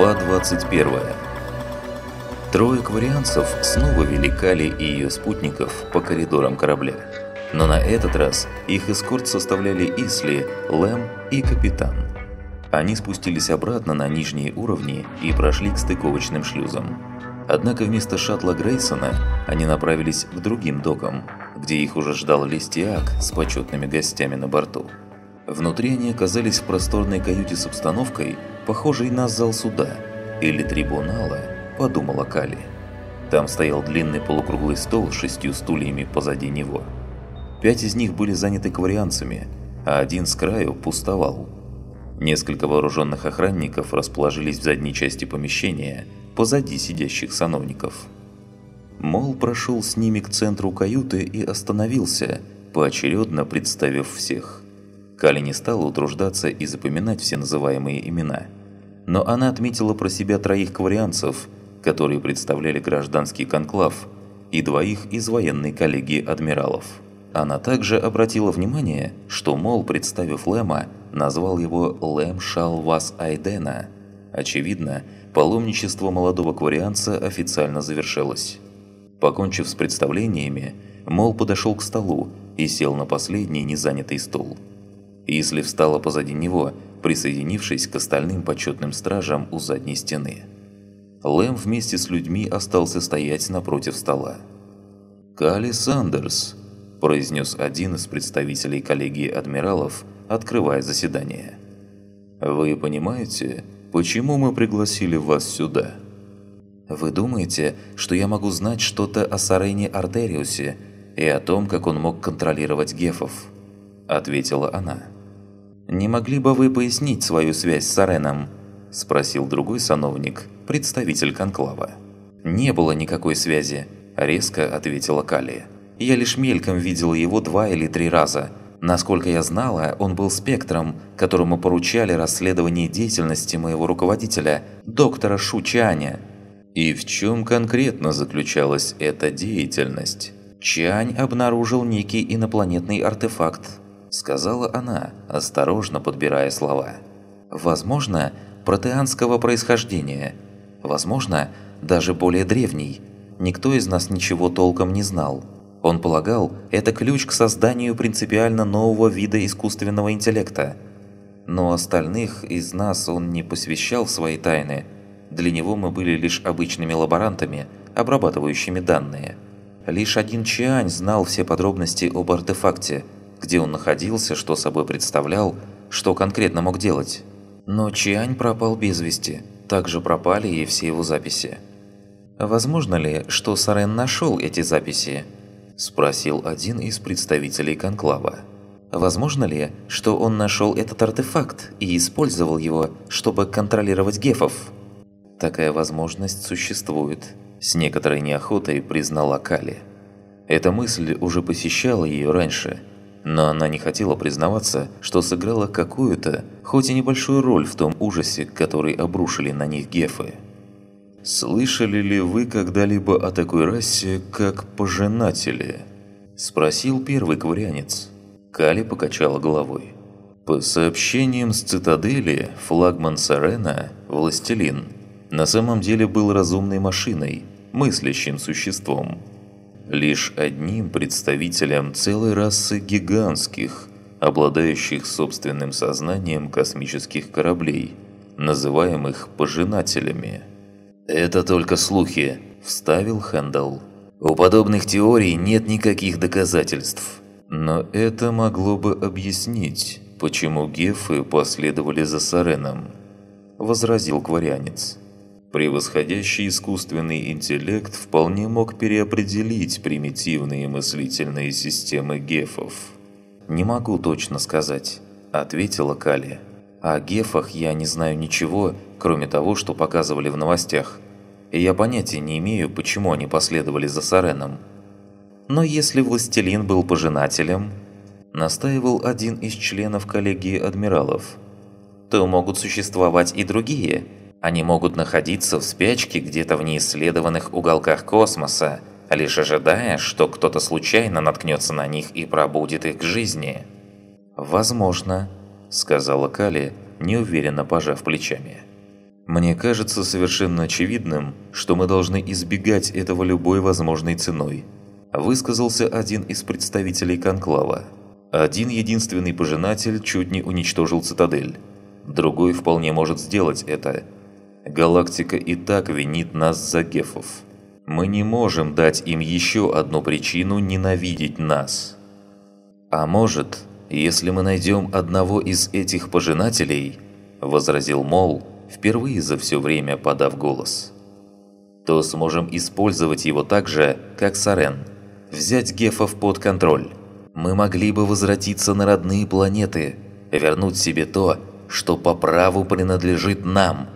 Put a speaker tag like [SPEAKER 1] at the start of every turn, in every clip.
[SPEAKER 1] Глава 21 Трое кварианцев снова вели Кали и ее спутников по коридорам корабля. Но на этот раз их эскорт составляли Исли, Лэм и Капитан. Они спустились обратно на нижние уровни и прошли к стыковочным шлюзам. Однако вместо шаттла Грейсона они направились к другим докам, где их уже ждал Листиак с почетными гостями на борту. Внутри они оказались в просторной каюте с обстановкой, похожей на зал суда или трибунала, подумала Кали. Там стоял длинный полукруглый стол с шестью стульями позади него. Пять из них были заняты кварианцами, а один с краю пустовал. Несколько вооруженных охранников расположились в задней части помещения, позади сидящих сановников. Мол прошел с ними к центру каюты и остановился, поочередно представив всех. Кали не стала утруждаться и запоминать все называемые имена. Но она отметила про себя троих кварианцев, которые представляли гражданский конклав, и двоих из военной коллегии адмиралов. Она также обратила внимание, что Мол, представив Лэма, назвал его Лэм Шалвас Айдена. Очевидно, паломничество молодого кварианца официально завершилось. Покончив с представлениями, Мол подошел к столу и сел на последний незанятый стул. Исли встала позади него, присоединившись к остальным почетным стражам у задней стены. Лэм вместе с людьми остался стоять напротив стола. «Кали Сандерс», – произнес один из представителей коллегии адмиралов, открывая заседание. «Вы понимаете, почему мы пригласили вас сюда?» «Вы думаете, что я могу знать что-то о Сарене Артериусе и о том, как он мог контролировать гефов?» – ответила она. «Не могли бы вы пояснить свою связь с Сареном?» – спросил другой сановник, представитель Конклава. «Не было никакой связи», – резко ответила Калия. «Я лишь мельком видела его два или три раза. Насколько я знала, он был спектром, которому поручали расследование деятельности моего руководителя, доктора Шучаня». И в чем конкретно заключалась эта деятельность? Чань обнаружил некий инопланетный артефакт, сказала она, осторожно подбирая слова. Возможно, протеанского происхождения. Возможно, даже более древний. Никто из нас ничего толком не знал. Он полагал, это ключ к созданию принципиально нового вида искусственного интеллекта. Но остальных из нас он не посвящал свои тайны. Для него мы были лишь обычными лаборантами, обрабатывающими данные. Лишь один Чиань знал все подробности об артефакте – где он находился, что собой представлял, что конкретно мог делать. Но Чиань пропал без вести, также пропали и все его записи. «Возможно ли, что Сарен нашел эти записи?» – спросил один из представителей Конклава. «Возможно ли, что он нашел этот артефакт и использовал его, чтобы контролировать гефов?» «Такая возможность существует», – с некоторой неохотой признала Кали. Эта мысль уже посещала ее раньше – но она не хотела признаваться, что сыграла какую-то, хоть и небольшую роль в том ужасе, который обрушили на них гефы. «Слышали ли вы когда-либо о такой расе, как поженатели?» – спросил первый кварянец. Кали покачала головой. По сообщениям с цитадели, флагман Сарена, Властелин, на самом деле был разумной машиной, мыслящим существом – лишь одним представителем целой расы гигантских, обладающих собственным сознанием космических кораблей, называемых пожинателями. «Это только слухи», – вставил Хэндалл. «У подобных теорий нет никаких доказательств». Но это могло бы объяснить, почему гефы последовали за Сареном, – возразил кварянец. Превосходящий искусственный интеллект вполне мог переопределить примитивные мыслительные системы гефов. «Не могу точно сказать», – ответила Кали. «О гефах я не знаю ничего, кроме того, что показывали в новостях. И я понятия не имею, почему они последовали за Сареном. Но если Властелин был пожинателем, настаивал один из членов коллегии адмиралов, то могут существовать и другие – они могут находиться в спячке где-то в неисследованных уголках космоса, лишь ожидая, что кто-то случайно наткнется на них и пробудит их к жизни. «Возможно», – сказала Кали, неуверенно пожав плечами. Мне кажется совершенно очевидным, что мы должны избегать этого любой возможной ценой. Высказался один из представителей Конклава. Один единственный пожинатель чуть не уничтожил цитадель. Другой вполне может сделать это. Галактика и так винит нас за гефов. Мы не можем дать им еще одну причину ненавидеть нас. А может, если мы найдем одного из этих пожинателей, возразил Мол, впервые за все время подав голос, то сможем использовать его так же, как Сарен, взять гефов под контроль. Мы могли бы возвратиться на родные планеты, вернуть себе то, что по праву принадлежит нам.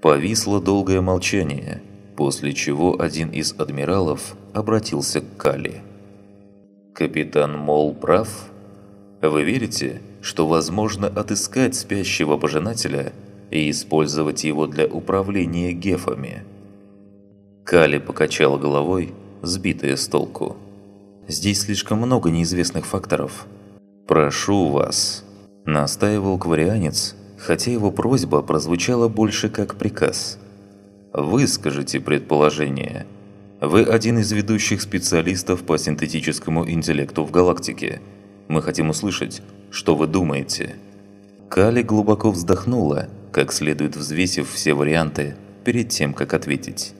[SPEAKER 1] Повисло долгое молчание, после чего один из адмиралов обратился к Кали. «Капитан Мол прав? Вы верите, что возможно отыскать спящего пожинателя и использовать его для управления гефами?» Кали покачала головой, сбитая с толку. «Здесь слишком много неизвестных факторов. Прошу вас», – настаивал кварианец, хотя его просьба прозвучала больше как приказ. «Выскажите предположение. Вы один из ведущих специалистов по синтетическому интеллекту в галактике. Мы хотим услышать, что вы думаете». Кали глубоко вздохнула, как следует взвесив все варианты перед тем, как ответить.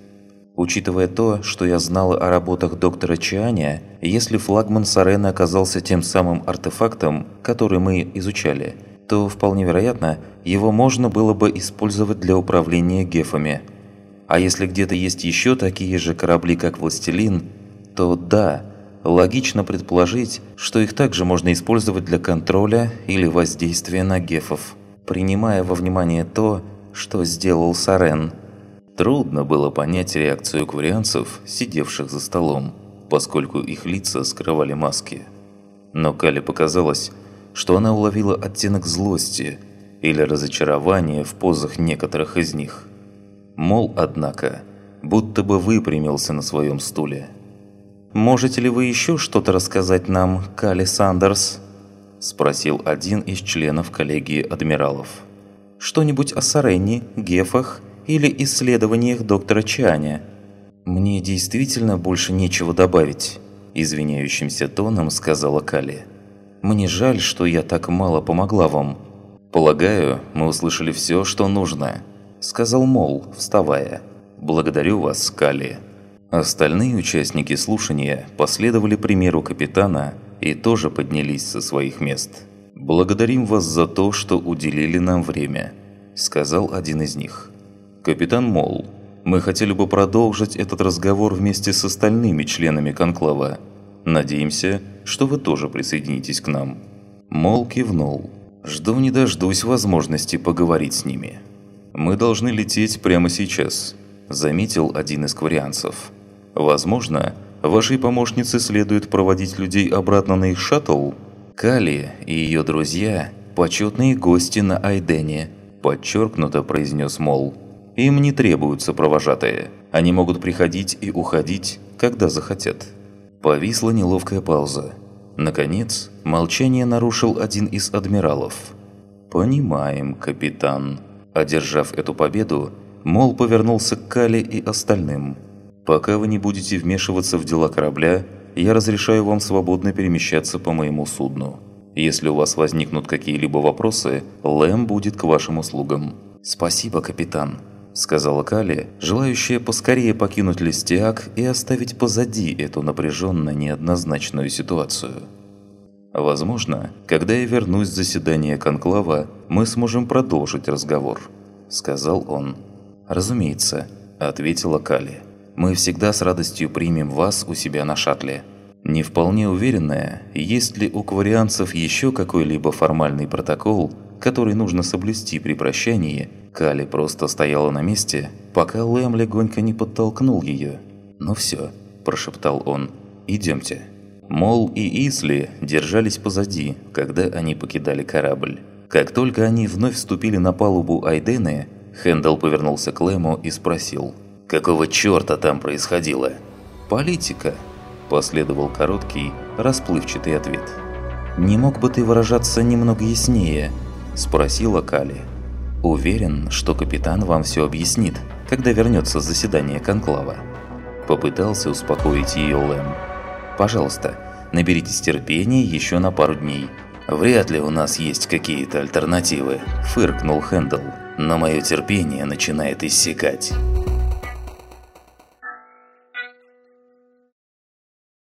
[SPEAKER 1] Учитывая то, что я знала о работах доктора Чианя, если флагман Сарена оказался тем самым артефактом, который мы изучали – то вполне вероятно, его можно было бы использовать для управления гефами. А если где-то есть еще такие же корабли, как «Властелин», то да, логично предположить, что их также можно использовать для контроля или воздействия на гефов, принимая во внимание то, что сделал Сарен. Трудно было понять реакцию кварианцев, сидевших за столом, поскольку их лица скрывали маски. Но Кале показалось, что она уловила оттенок злости или разочарования в позах некоторых из них. Мол, однако, будто бы выпрямился на своем стуле. «Можете ли вы еще что-то рассказать нам, Кали Сандерс?» – спросил один из членов коллегии адмиралов. «Что-нибудь о Сарене, Гефах или исследованиях доктора Чаня?» «Мне действительно больше нечего добавить», – извиняющимся тоном сказала Кали. Мне жаль, что я так мало помогла вам. Полагаю, мы услышали все, что нужно», – сказал Мол, вставая. «Благодарю вас, Скали». Остальные участники слушания последовали примеру капитана и тоже поднялись со своих мест. «Благодарим вас за то, что уделили нам время», – сказал один из них. «Капитан Мол, мы хотели бы продолжить этот разговор вместе с остальными членами конклава. Надеемся, что вы тоже присоединитесь к нам». Мол кивнул. «Жду не дождусь возможности поговорить с ними». «Мы должны лететь прямо сейчас», – заметил один из кварианцев. «Возможно, вашей помощнице следует проводить людей обратно на их шаттл?» Кали и ее друзья – почетные гости на Айдене, подчеркнуто произнес Мол. Им не требуются провожатые. Они могут приходить и уходить, когда захотят. Повисла неловкая пауза. Наконец, молчание нарушил один из адмиралов. «Понимаем, капитан». Одержав эту победу, Мол повернулся к Кале и остальным. «Пока вы не будете вмешиваться в дела корабля, я разрешаю вам свободно перемещаться по моему судну. Если у вас возникнут какие-либо вопросы, Лэм будет к вашим услугам». «Спасибо, капитан», – сказала Кали, желающая поскорее покинуть Листиак и оставить позади эту напряженно неоднозначную ситуацию. «Возможно, когда я вернусь с заседания Конклава, мы сможем продолжить разговор», – сказал он. «Разумеется», – ответила Кали. «Мы всегда с радостью примем вас у себя на шаттле». Не вполне уверенная, есть ли у кварианцев еще какой-либо формальный протокол, который нужно соблюсти при прощании, Кали просто стояла на месте, пока Лэм легонько не подтолкнул ее. «Ну все», – прошептал он, – «идемте». Мол и Исли держались позади, когда они покидали корабль. Как только они вновь вступили на палубу Айдены, Хэндл повернулся к Лэму и спросил, «Какого черта там происходило?» «Политика», – последовал короткий, расплывчатый ответ. «Не мог бы ты выражаться немного яснее?» – спросила Кали. Уверен, что капитан вам все объяснит, когда вернется с заседания конклава. Попытался успокоить ее Лэм. Пожалуйста, наберитесь терпения еще на пару дней. Вряд ли у нас есть какие-то альтернативы, фыркнул Хэндл. Но мое терпение начинает иссякать.